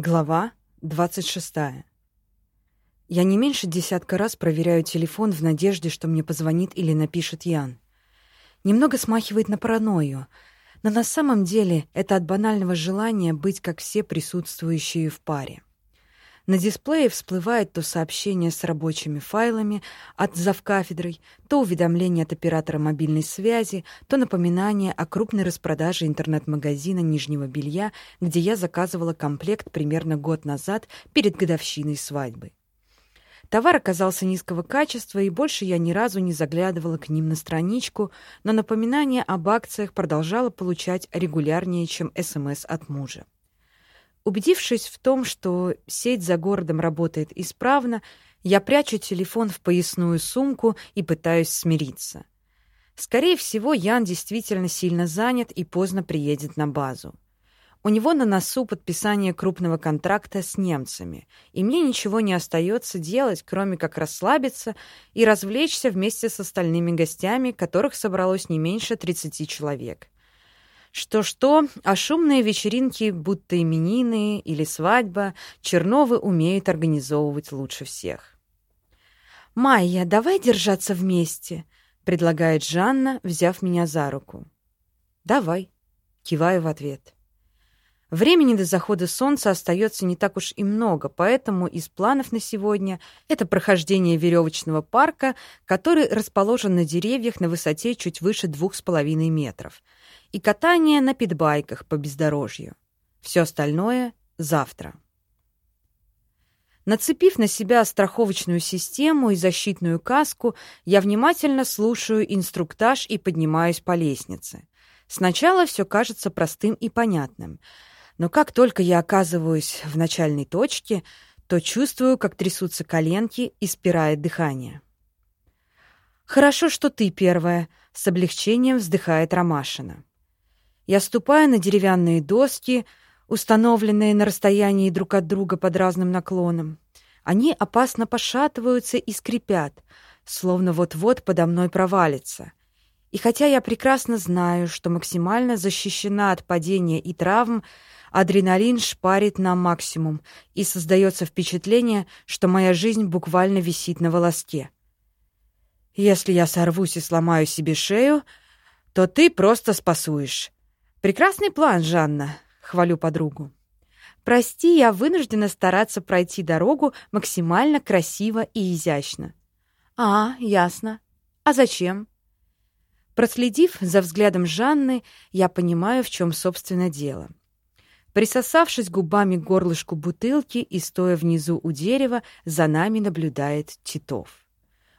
Глава 26. Я не меньше десятка раз проверяю телефон в надежде, что мне позвонит или напишет Ян. Немного смахивает на паранойю, но на самом деле это от банального желания быть как все присутствующие в паре. На дисплее всплывает то сообщение с рабочими файлами от завкафедрой, то уведомление от оператора мобильной связи, то напоминание о крупной распродаже интернет-магазина нижнего белья, где я заказывала комплект примерно год назад перед годовщиной свадьбы. Товар оказался низкого качества, и больше я ни разу не заглядывала к ним на страничку, но напоминание об акциях продолжала получать регулярнее, чем СМС от мужа. Убедившись в том, что сеть за городом работает исправно, я прячу телефон в поясную сумку и пытаюсь смириться. Скорее всего, Ян действительно сильно занят и поздно приедет на базу. У него на носу подписание крупного контракта с немцами, и мне ничего не остается делать, кроме как расслабиться и развлечься вместе с остальными гостями, которых собралось не меньше 30 человек. Что-что, а шумные вечеринки, будто именины или свадьба, Черновы умеют организовывать лучше всех. «Майя, давай держаться вместе», — предлагает Жанна, взяв меня за руку. «Давай», — киваю в ответ. Времени до захода солнца остается не так уж и много, поэтому из планов на сегодня это прохождение веревочного парка, который расположен на деревьях на высоте чуть выше двух с половиной метров — и катание на питбайках по бездорожью. Все остальное — завтра. Нацепив на себя страховочную систему и защитную каску, я внимательно слушаю инструктаж и поднимаюсь по лестнице. Сначала все кажется простым и понятным, но как только я оказываюсь в начальной точке, то чувствую, как трясутся коленки и спирает дыхание. «Хорошо, что ты первая», — с облегчением вздыхает Ромашина. Я ступаю на деревянные доски, установленные на расстоянии друг от друга под разным наклоном. Они опасно пошатываются и скрипят, словно вот-вот подо мной провалится. И хотя я прекрасно знаю, что максимально защищена от падения и травм, адреналин шпарит на максимум, и создается впечатление, что моя жизнь буквально висит на волоске. Если я сорвусь и сломаю себе шею, то ты просто спасуешь. Прекрасный план, Жанна, хвалю подругу. Прости, я вынуждена стараться пройти дорогу максимально красиво и изящно. А, ясно. А зачем? Проследив за взглядом Жанны, я понимаю, в чем собственно дело. Присосавшись губами к горлышку бутылки и стоя внизу у дерева, за нами наблюдает Титов.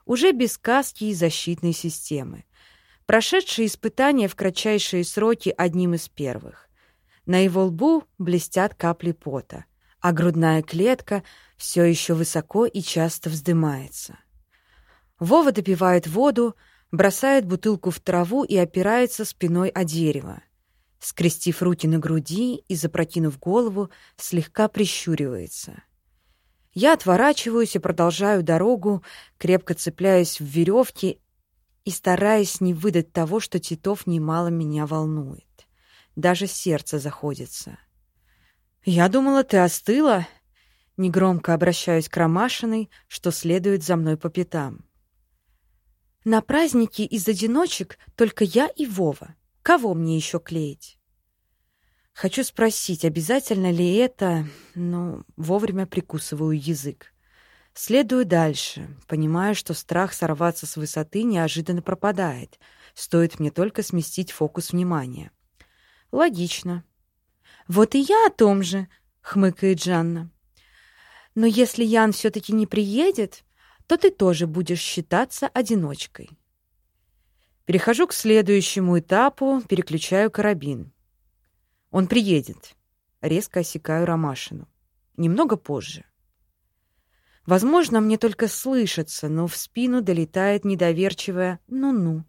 Уже без каски и защитной системы прошедший испытание в кратчайшие сроки одним из первых. На его лбу блестят капли пота, а грудная клетка все еще высоко и часто вздымается. Вова допивает воду, бросает бутылку в траву и опирается спиной о дерево. Скрестив руки на груди и запрокинув голову, слегка прищуривается. Я отворачиваюсь и продолжаю дорогу, крепко цепляясь в веревки и стараясь не выдать того, что Титов немало меня волнует. Даже сердце заходится. «Я думала, ты остыла?» Негромко обращаюсь к Ромашиной, что следует за мной по пятам. «На празднике из одиночек только я и Вова. Кого мне еще клеить?» Хочу спросить, обязательно ли это, но вовремя прикусываю язык. Следую дальше, понимая, что страх сорваться с высоты неожиданно пропадает. Стоит мне только сместить фокус внимания. Логично. Вот и я о том же, хмыкает Жанна. Но если Ян все таки не приедет, то ты тоже будешь считаться одиночкой. Перехожу к следующему этапу, переключаю карабин. Он приедет. Резко осекаю Ромашину. Немного позже. Возможно, мне только слышится, но в спину долетает недоверчивое «ну-ну».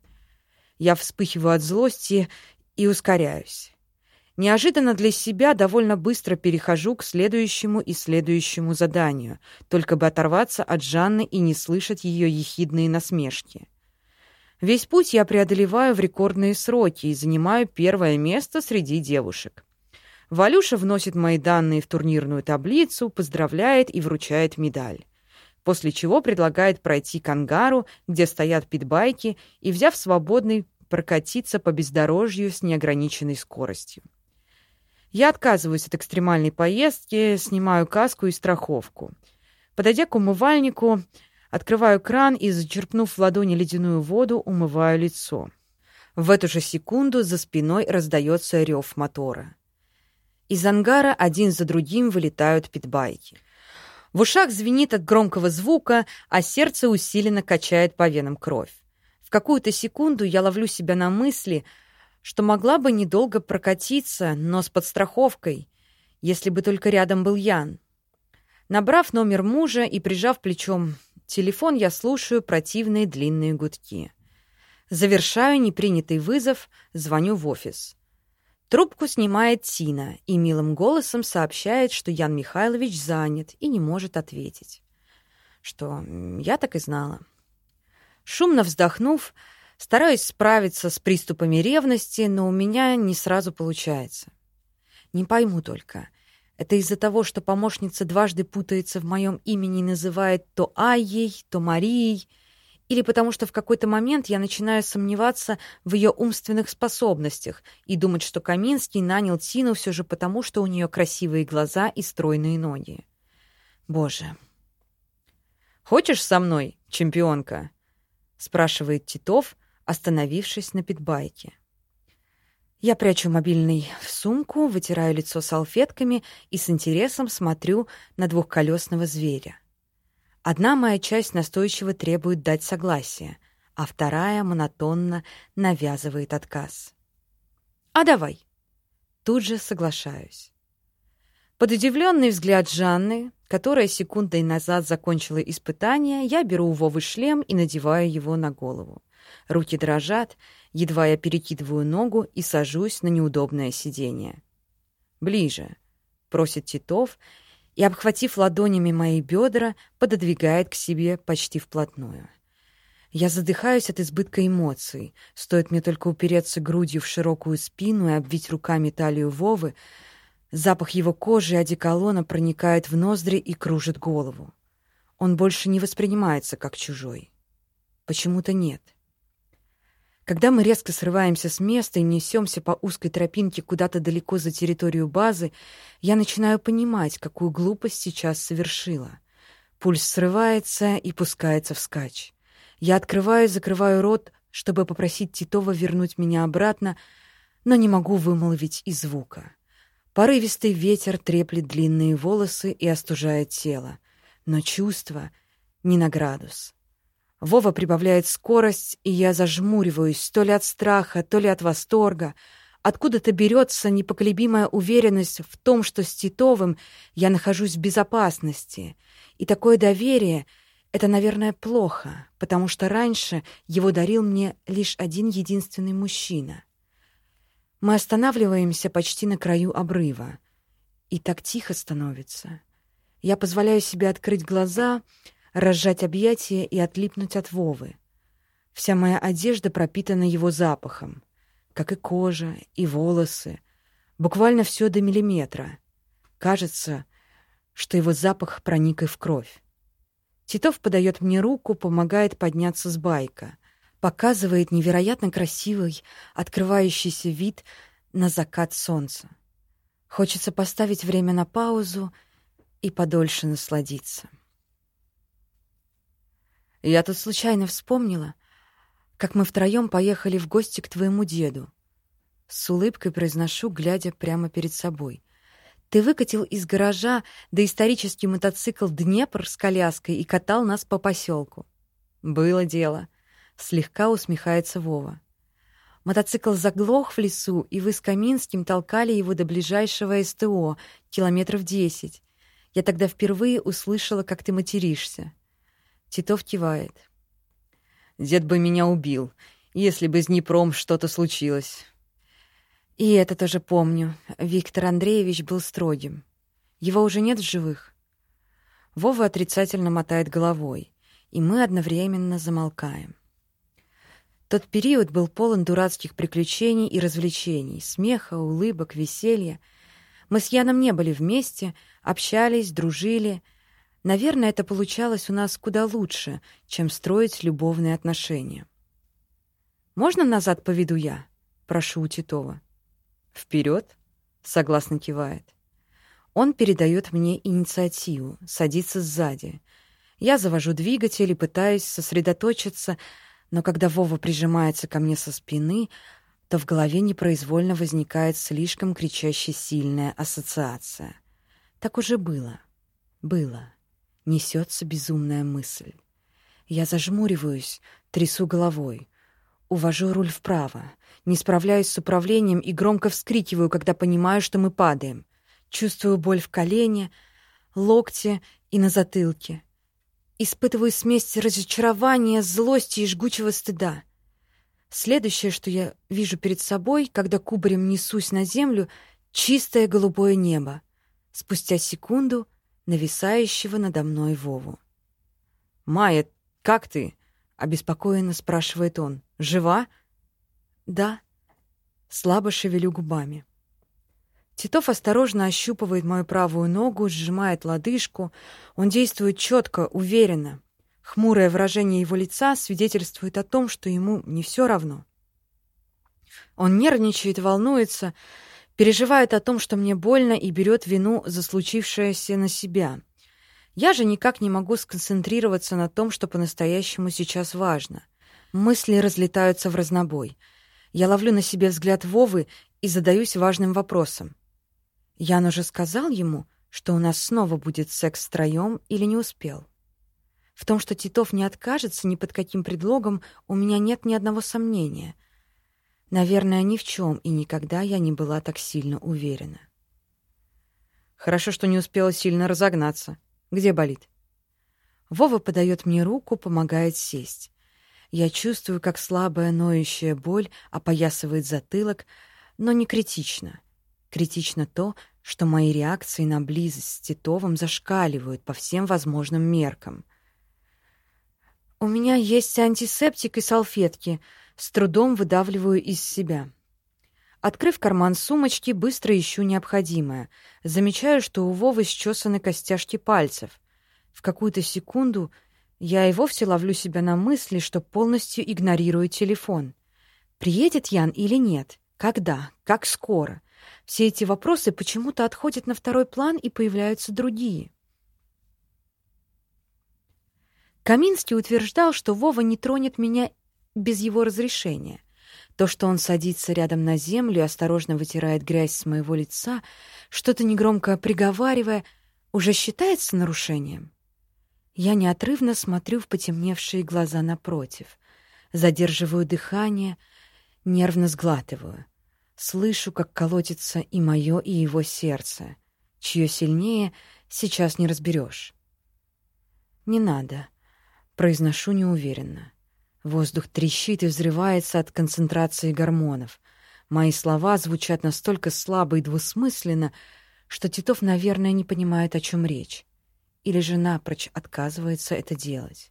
Я вспыхиваю от злости и ускоряюсь. Неожиданно для себя довольно быстро перехожу к следующему и следующему заданию, только бы оторваться от Жанны и не слышать ее ехидные насмешки. Весь путь я преодолеваю в рекордные сроки и занимаю первое место среди девушек. Валюша вносит мои данные в турнирную таблицу, поздравляет и вручает медаль. После чего предлагает пройти к ангару, где стоят питбайки, и, взяв свободный, прокатиться по бездорожью с неограниченной скоростью. Я отказываюсь от экстремальной поездки, снимаю каску и страховку. Подойдя к умывальнику, открываю кран и, зачерпнув в ладони ледяную воду, умываю лицо. В эту же секунду за спиной раздается рев мотора. Из ангара один за другим вылетают питбайки. В ушах звенит от громкого звука, а сердце усиленно качает по венам кровь. В какую-то секунду я ловлю себя на мысли, что могла бы недолго прокатиться, но с подстраховкой, если бы только рядом был Ян. Набрав номер мужа и прижав плечом телефон, я слушаю противные длинные гудки. Завершаю непринятый вызов, звоню в офис. Трубку снимает Тина и милым голосом сообщает, что Ян Михайлович занят и не может ответить. Что я так и знала. Шумно вздохнув, стараюсь справиться с приступами ревности, но у меня не сразу получается. Не пойму только, это из-за того, что помощница дважды путается в моем имени и называет то Айей, то Марией, или потому что в какой-то момент я начинаю сомневаться в ее умственных способностях и думать, что Каминский нанял Тину все же потому, что у нее красивые глаза и стройные ноги. Боже. «Хочешь со мной, чемпионка?» — спрашивает Титов, остановившись на питбайке. Я прячу мобильный в сумку, вытираю лицо салфетками и с интересом смотрю на двухколесного зверя. Одна моя часть настойчиво требует дать согласие, а вторая монотонно навязывает отказ. «А давай!» Тут же соглашаюсь. Под удивленный взгляд Жанны, которая секундой назад закончила испытание, я беру у Вовы шлем и надеваю его на голову. Руки дрожат, едва я перекидываю ногу и сажусь на неудобное сиденье. «Ближе», — просит Титов, и, обхватив ладонями мои бедра, пододвигает к себе почти вплотную. Я задыхаюсь от избытка эмоций. Стоит мне только упереться грудью в широкую спину и обвить руками талию Вовы, запах его кожи и одеколона проникает в ноздри и кружит голову. Он больше не воспринимается как чужой. Почему-то нет. — когда мы резко срываемся с места и несемся по узкой тропинке куда-то далеко за территорию базы, я начинаю понимать, какую глупость сейчас совершила. Пульс срывается и пускается вскачь. Я открываю и закрываю рот, чтобы попросить Титова вернуть меня обратно, но не могу вымолвить и звука. Порывистый ветер треплет длинные волосы и остужает тело, но чувство не на градус. Вова прибавляет скорость, и я зажмуриваюсь то ли от страха, то ли от восторга. Откуда-то берется непоколебимая уверенность в том, что с Титовым я нахожусь в безопасности. И такое доверие — это, наверное, плохо, потому что раньше его дарил мне лишь один единственный мужчина. Мы останавливаемся почти на краю обрыва. И так тихо становится. Я позволяю себе открыть глаза — разжать объятия и отлипнуть от Вовы. Вся моя одежда пропитана его запахом, как и кожа, и волосы, буквально все до миллиметра. Кажется, что его запах проник и в кровь. Титов подает мне руку, помогает подняться с байка, показывает невероятно красивый, открывающийся вид на закат солнца. Хочется поставить время на паузу и подольше насладиться. Я тут случайно вспомнила, как мы втроем поехали в гости к твоему деду. С улыбкой произношу, глядя прямо перед собой. Ты выкатил из гаража доисторический мотоцикл «Днепр» с коляской и катал нас по поселку. Было дело. Слегка усмехается Вова. Мотоцикл заглох в лесу, и вы с Каминским толкали его до ближайшего СТО, километров десять. Я тогда впервые услышала, как ты материшься. Титов кивает. Дед бы меня убил, если бы с Днепром что-то случилось. И это тоже помню. Виктор Андреевич был строгим. Его уже нет в живых. Вова отрицательно мотает головой, и мы одновременно замолкаем. Тот период был полон дурацких приключений и развлечений, смеха, улыбок, веселья. Мы с Яном не были вместе, общались, дружили. Наверное, это получалось у нас куда лучше, чем строить любовные отношения. «Можно назад поведу я?» — прошу у Титова. «Вперед!» — согласно кивает. Он передает мне инициативу, садится сзади. Я завожу двигатель и пытаюсь сосредоточиться, но когда Вова прижимается ко мне со спины, то в голове непроизвольно возникает слишком кричаще сильная ассоциация. Так уже было. Было. Несется безумная мысль. Я зажмуриваюсь, трясу головой. Увожу руль вправо. Не справляюсь с управлением и громко вскрикиваю, когда понимаю, что мы падаем. Чувствую боль в колене, локте и на затылке. Испытываю смесь разочарования, злости и жгучего стыда. Следующее, что я вижу перед собой, когда кубарем несусь на землю, чистое голубое небо. Спустя секунду нависающего надо мной Вову. «Майя, как ты?» — обеспокоенно спрашивает он. «Жива?» «Да». Слабо шевелю губами. Титов осторожно ощупывает мою правую ногу, сжимает лодыжку. Он действует четко, уверенно. Хмурое выражение его лица свидетельствует о том, что ему не все равно. Он нервничает, волнуется, переживает о том, что мне больно, и берет вину за случившееся на себя. Я же никак не могу сконцентрироваться на том, что по-настоящему сейчас важно. Мысли разлетаются в разнобой. Я ловлю на себе взгляд Вовы и задаюсь важным вопросом. Ян уже сказал ему, что у нас снова будет секс втроем или не успел. В том, что Титов не откажется ни под каким предлогом, у меня нет ни одного сомнения. Наверное, ни в чем и никогда я не была так сильно уверена. Хорошо, что не успела сильно разогнаться. Где болит? Вова подает мне руку, помогает сесть. Я чувствую, как слабая ноющая боль опоясывает затылок, но не критично. Критично то, что мои реакции на близость с Титовым зашкаливают по всем возможным меркам. «У меня есть антисептик и салфетки», — с трудом выдавливаю из себя. Открыв карман сумочки, быстро ищу необходимое. Замечаю, что у Вовы счесаны костяшки пальцев. В какую-то секунду я и вовсе ловлю себя на мысли, что полностью игнорирую телефон. Приедет Ян или нет? Когда? Как скоро? Все эти вопросы почему-то отходят на второй план и появляются другие. Каминский утверждал, что Вова не тронет меня без его разрешения. То, что он садится рядом на землю осторожно вытирает грязь с моего лица, что-то негромко приговаривая, уже считается нарушением. Я неотрывно смотрю в потемневшие глаза напротив, задерживаю дыхание, нервно сглатываю. Слышу, как колотится и мое, и его сердце. Чье сильнее, сейчас не разберешь. «Не надо», — произношу неуверенно. Воздух трещит и взрывается от концентрации гормонов. Мои слова звучат настолько слабо и двусмысленно, что Титов, наверное, не понимает, о чем речь. Или же напрочь отказывается это делать.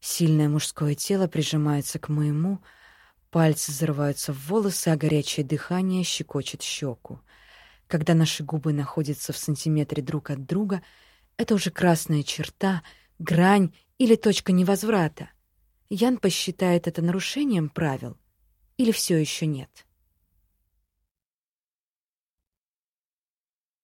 Сильное мужское тело прижимается к моему, — Пальцы зарываются в волосы, а горячее дыхание щекочет щеку. Когда наши губы находятся в сантиметре друг от друга, это уже красная черта, грань или точка невозврата. Ян посчитает это нарушением правил или все еще нет.